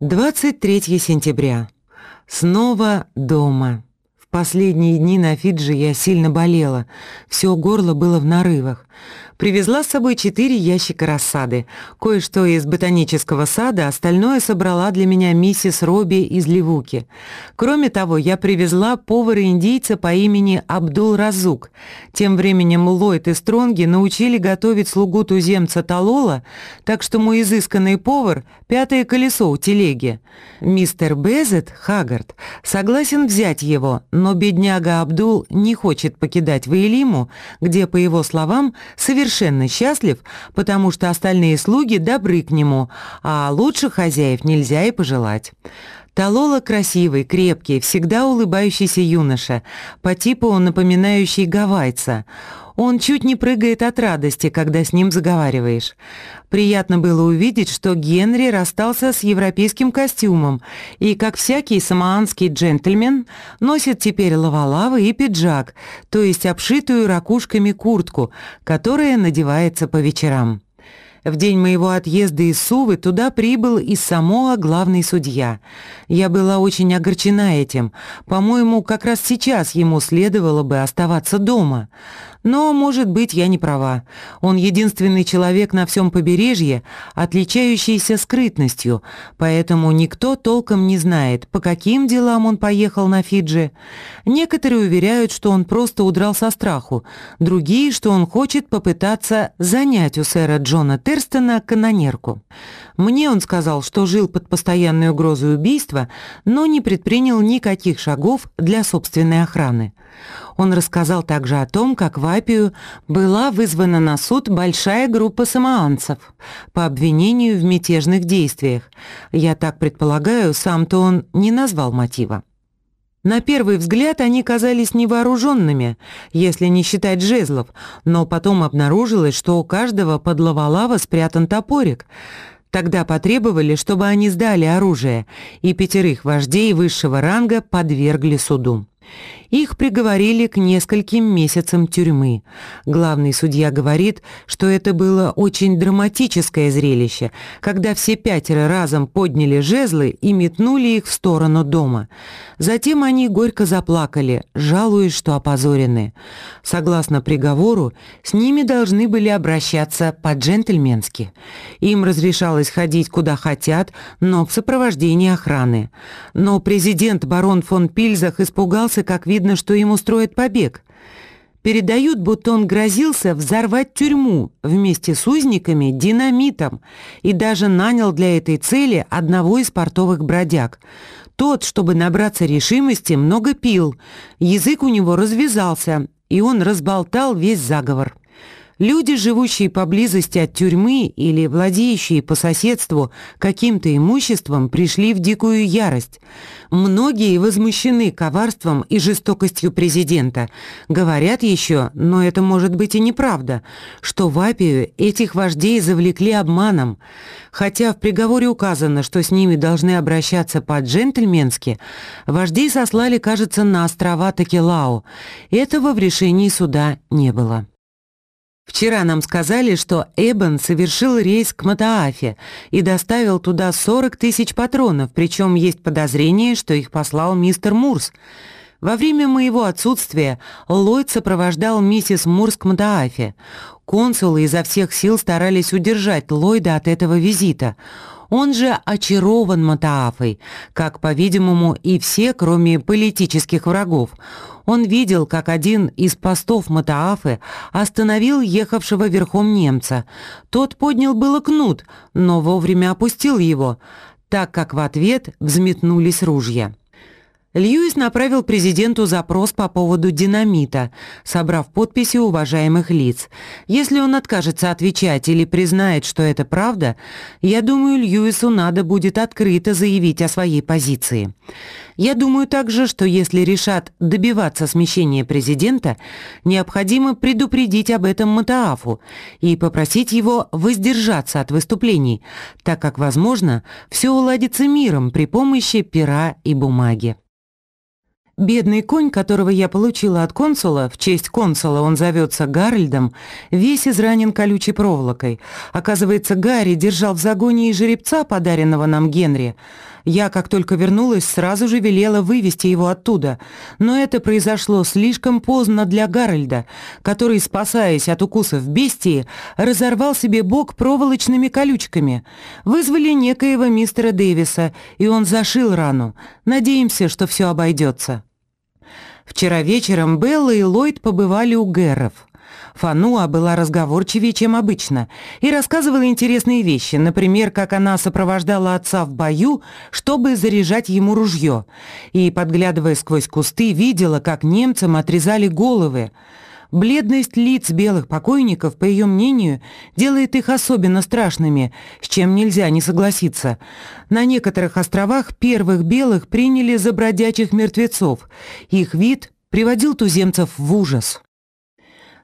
23 сентября. Снова дома. В последние дни на Фиджи я сильно болела, все горло было в нарывах. Привезла с собой четыре ящика рассады, кое-что из ботанического сада, остальное собрала для меня миссис Робби из Ливуки. Кроме того, я привезла повара-индийца по имени Абдул Разук. Тем временем Ллойд и Стронги научили готовить слугу туземца Талола, так что мой изысканный повар — пятое колесо у телеги. Мистер Безет, Хагард, согласен взять его, но бедняга Абдул не хочет покидать Ваилиму, где, по его словам, совершенно совершенно счастлив, потому что остальные слуги добры к нему, а лучше хозяев нельзя и пожелать. Талола красивый, крепкий, всегда улыбающийся юноша, по типу он напоминающий гавайца. Он чуть не прыгает от радости, когда с ним заговариваешь. Приятно было увидеть, что Генри расстался с европейским костюмом и, как всякий самоанский джентльмен, носит теперь лавалавы и пиджак, то есть обшитую ракушками куртку, которая надевается по вечерам. В день моего отъезда из Сувы туда прибыл и Самоа главный судья. Я была очень огорчена этим. По-моему, как раз сейчас ему следовало бы оставаться дома. Но, может быть, я не права. Он единственный человек на всем побережье, отличающийся скрытностью, поэтому никто толком не знает, по каким делам он поехал на Фиджи. Некоторые уверяют, что он просто удрал со страху, другие, что он хочет попытаться занять у сэра Джона Терстона канонерку. Мне он сказал, что жил под постоянной угрозой убийства, но не предпринял никаких шагов для собственной охраны. Он рассказал также о том, как в Апию была вызвана на суд большая группа самоанцев по обвинению в мятежных действиях. Я так предполагаю, сам-то он не назвал мотива. На первый взгляд они казались невооруженными, если не считать жезлов, но потом обнаружилось, что у каждого под лавалава спрятан топорик. Тогда потребовали, чтобы они сдали оружие, и пятерых вождей высшего ранга подвергли суду. Их приговорили к нескольким месяцам тюрьмы. Главный судья говорит, что это было очень драматическое зрелище, когда все пятеро разом подняли жезлы и метнули их в сторону дома. Затем они горько заплакали, жалуясь, что опозорены. Согласно приговору, с ними должны были обращаться по-джентльменски. Им разрешалось ходить куда хотят, но в сопровождении охраны. Но президент барон фон Пильзах испугался, как видно, видно, что ему строят побег. Передают, будто он грозился взорвать тюрьму вместе с узниками динамитом и даже нанял для этой цели одного из портовых бродяг. Тот, чтобы набраться решимости, много пил, язык у него развязался, и он разболтал весь заговор. Люди, живущие поблизости от тюрьмы или владеющие по соседству каким-то имуществом, пришли в дикую ярость. Многие возмущены коварством и жестокостью президента. Говорят еще, но это может быть и неправда, что в Апию этих вождей завлекли обманом. Хотя в приговоре указано, что с ними должны обращаться по-джентльменски, вождей сослали, кажется, на острова Такелау. Этого в решении суда не было. Вчера нам сказали, что Эбон совершил рейс к Матаафе и доставил туда 40 тысяч патронов, причем есть подозрение, что их послал мистер Мурс. Во время моего отсутствия Ллойд сопровождал миссис Мурс к Матаафе. Консулы изо всех сил старались удержать Ллойда от этого визита. Он же очарован Матаафой, как, по-видимому, и все, кроме политических врагов. Он видел, как один из постов Матаафы остановил ехавшего верхом немца. Тот поднял было кнут, но вовремя опустил его, так как в ответ взметнулись ружья. Льюис направил президенту запрос по поводу динамита, собрав подписи уважаемых лиц. Если он откажется отвечать или признает, что это правда, я думаю, Льюису надо будет открыто заявить о своей позиции. Я думаю также, что если решат добиваться смещения президента, необходимо предупредить об этом Матаафу и попросить его воздержаться от выступлений, так как, возможно, все уладится миром при помощи пера и бумаги. Бедный конь, которого я получила от консула, в честь консула он зовется Гарольдом, весь изранен колючей проволокой. Оказывается, Гарри держал в загоне и жеребца, подаренного нам Генри. Я, как только вернулась, сразу же велела вывести его оттуда. Но это произошло слишком поздно для Гарольда, который, спасаясь от укусов бестии, разорвал себе бок проволочными колючками. Вызвали некоего мистера Дэвиса, и он зашил рану. Надеемся, что все обойдется. Вчера вечером Белла и Ллойд побывали у Гэров. Фануа была разговорчивее, чем обычно, и рассказывала интересные вещи, например, как она сопровождала отца в бою, чтобы заряжать ему ружье, и, подглядывая сквозь кусты, видела, как немцам отрезали головы. Бледность лиц белых покойников, по ее мнению, делает их особенно страшными, с чем нельзя не согласиться. На некоторых островах первых белых приняли за бродячих мертвецов. Их вид приводил туземцев в ужас.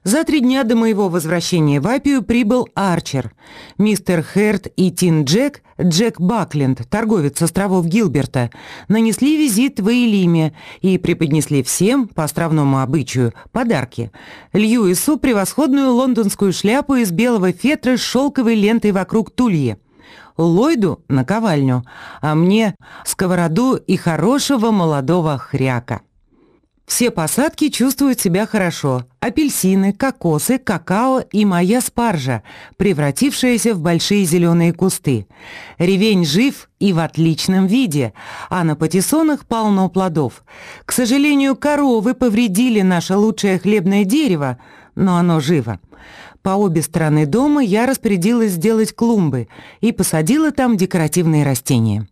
За три дня до моего возвращения в Апию прибыл Арчер. Мистер Херт и Тин Джек, Джек Бакленд, торговец островов Гилберта, нанесли визит в Эйлиме и преподнесли всем, по островному обычаю, подарки. Льюису превосходную лондонскую шляпу из белого фетра с шелковой лентой вокруг тульи. Ллойду — наковальню, а мне — сковороду и хорошего молодого хряка. Все посадки чувствуют себя хорошо. Апельсины, кокосы, какао и моя спаржа, превратившаяся в большие зеленые кусты. Ревень жив и в отличном виде, а на патиссонах полно плодов. К сожалению, коровы повредили наше лучшее хлебное дерево, но оно живо. По обе стороны дома я распорядилась сделать клумбы и посадила там декоративные растения.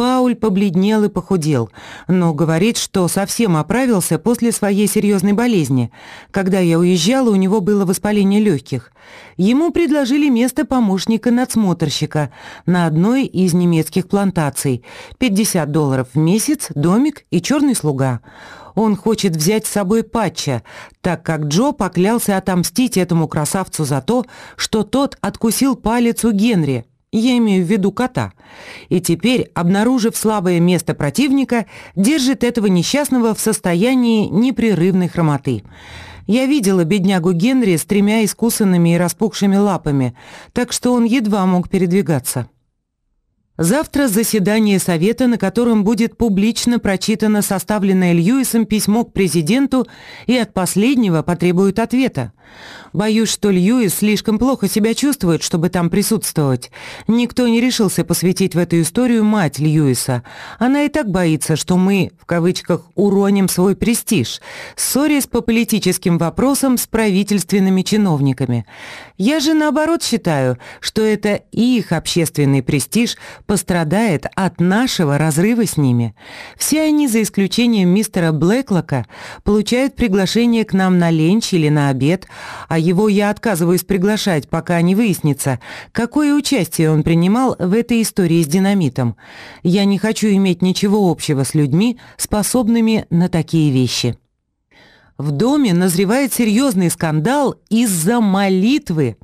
Пауль побледнел и похудел, но говорит, что совсем оправился после своей серьезной болезни. Когда я уезжала, у него было воспаление легких. Ему предложили место помощника-надсмотрщика на одной из немецких плантаций. 50 долларов в месяц, домик и черный слуга. Он хочет взять с собой Патча, так как Джо поклялся отомстить этому красавцу за то, что тот откусил палец у Генри, я имею в виду кота. И теперь, обнаружив слабое место противника, держит этого несчастного в состоянии непрерывной хромоты. Я видела беднягу Генри с тремя искусанными и распухшими лапами, так что он едва мог передвигаться. Завтра заседание Совета, на котором будет публично прочитано составленное Льюисом письмо к президенту и от последнего потребуют ответа. Боюсь, что Льюис слишком плохо себя чувствует, чтобы там присутствовать. Никто не решился посвятить в эту историю мать Льюиса. Она и так боится, что мы, в кавычках, уроним свой престиж, ссорясь по политическим вопросам с правительственными чиновниками. Я же наоборот считаю, что это их общественный престиж пострадает от нашего разрыва с ними. Все они, за исключением мистера Блэклока, получают приглашение к нам на ленч или на обед, а его я отказываюсь приглашать, пока не выяснится, какое участие он принимал в этой истории с динамитом. Я не хочу иметь ничего общего с людьми, способными на такие вещи. В доме назревает серьезный скандал из-за молитвы.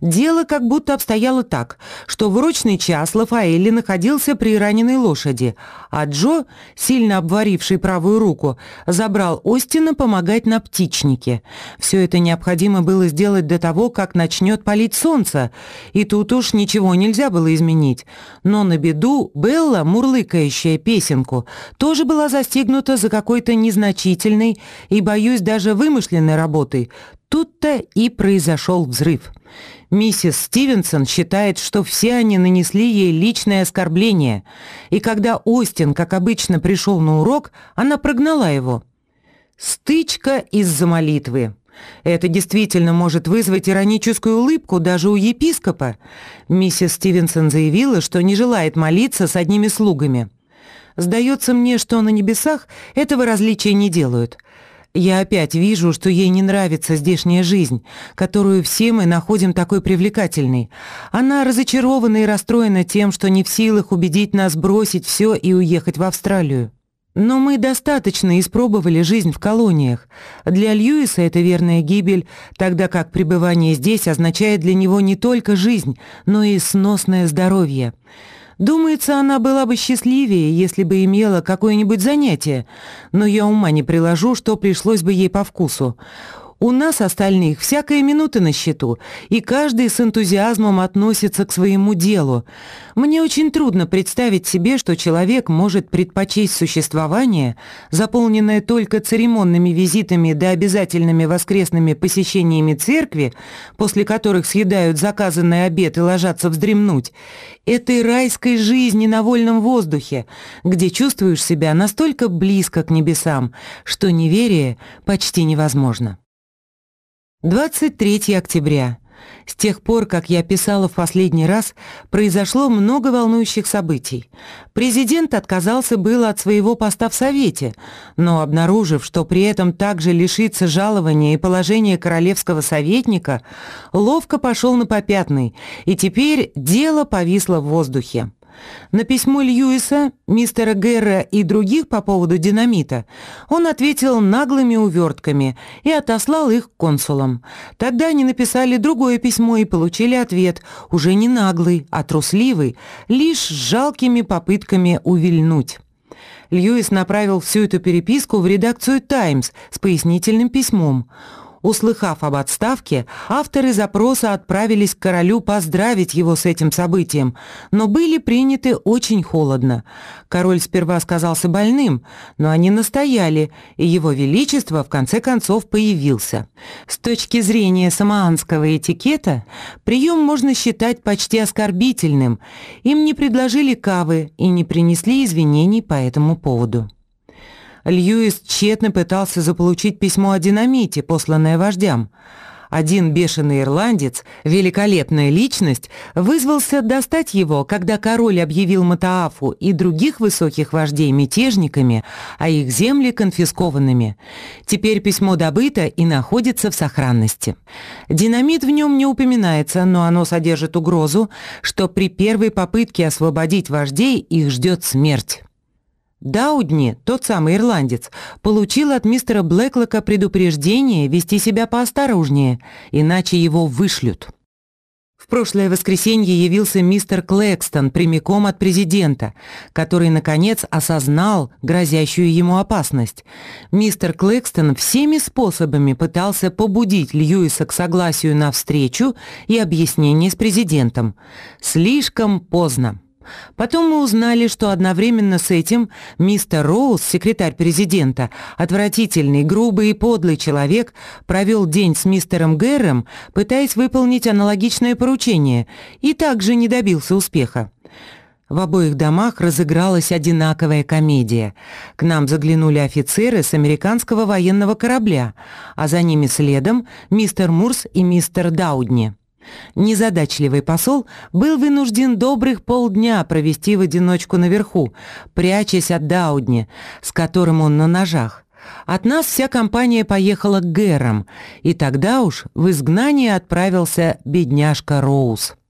Дело как будто обстояло так, что в урочный час Лафаэлли находился при раненой лошади, а Джо, сильно обваривший правую руку, забрал Остина помогать на птичнике. Все это необходимо было сделать до того, как начнет палить солнце, и тут уж ничего нельзя было изменить. Но на беду Белла, мурлыкающая песенку, тоже была застигнута за какой-то незначительной и, боюсь, даже вымышленной работой. Тут-то и произошел взрыв. Миссис Стивенсон считает, что все они нанесли ей личное оскорбление, и когда Остин, как обычно, пришел на урок, она прогнала его. Стычка из-за молитвы. Это действительно может вызвать ироническую улыбку даже у епископа. Миссис Стивенсон заявила, что не желает молиться с одними слугами. Сдается мне, что на небесах этого различия не делают – я опять вижу, что ей не нравится здешняя жизнь, которую все мы находим такой привлекательной. Она разочарована и расстроена тем, что не в силах убедить нас бросить все и уехать в Австралию. Но мы достаточно испробовали жизнь в колониях. Для Льюиса это верная гибель, тогда как пребывание здесь означает для него не только жизнь, но и сносное здоровье. Думается, она была бы счастливее, если бы имела какое-нибудь занятие, но я ума не приложу, что пришлось бы ей по вкусу. У нас остальных всякая минута на счету, и каждый с энтузиазмом относится к своему делу. Мне очень трудно представить себе, что человек может предпочесть существование, заполненное только церемонными визитами да обязательными воскресными посещениями церкви, после которых съедают заказанный обед и ложатся вздремнуть, этой райской жизни на вольном воздухе, где чувствуешь себя настолько близко к небесам, что неверие почти невозможно. 23 октября. С тех пор, как я писала в последний раз, произошло много волнующих событий. Президент отказался было от своего поста в Совете, но, обнаружив, что при этом также лишится жалования и положения королевского советника, ловко пошел на попятный, и теперь дело повисло в воздухе. На письмо Льюиса, мистера Герра и других по поводу динамита он ответил наглыми увертками и отослал их к консулам. Тогда они написали другое письмо и получили ответ, уже не наглый, а трусливый, лишь жалкими попытками увильнуть. Льюис направил всю эту переписку в редакцию «Таймс» с пояснительным письмом. Услыхав об отставке, авторы запроса отправились к королю поздравить его с этим событием, но были приняты очень холодно. Король сперва сказался больным, но они настояли, и его величество в конце концов появился. С точки зрения самоанского этикета, прием можно считать почти оскорбительным. Им не предложили кавы и не принесли извинений по этому поводу. Льюис тщетно пытался заполучить письмо о динамите, посланное вождям. Один бешеный ирландец, великолепная личность, вызвался достать его, когда король объявил Матаафу и других высоких вождей мятежниками, а их земли конфискованными. Теперь письмо добыто и находится в сохранности. Динамит в нем не упоминается, но оно содержит угрозу, что при первой попытке освободить вождей их ждет смерть. Даудни, тот самый ирландец, получил от мистера Блэклока предупреждение вести себя поосторожнее, иначе его вышлют. В прошлое воскресенье явился мистер Клэкстон прямиком от президента, который, наконец, осознал грозящую ему опасность. Мистер Клэкстон всеми способами пытался побудить Льюиса к согласию на встречу и объяснение с президентом. Слишком поздно. Потом мы узнали, что одновременно с этим мистер Роуз, секретарь президента, отвратительный, грубый и подлый человек, провел день с мистером Гэрром, пытаясь выполнить аналогичное поручение, и также не добился успеха. В обоих домах разыгралась одинаковая комедия. К нам заглянули офицеры с американского военного корабля, а за ними следом мистер Мурс и мистер Даудни. Незадачливый посол был вынужден добрых полдня провести в одиночку наверху, прячась от Даудни, с которым он на ножах. От нас вся компания поехала к Гэрам, и тогда уж в изгнание отправился бедняжка Роуз.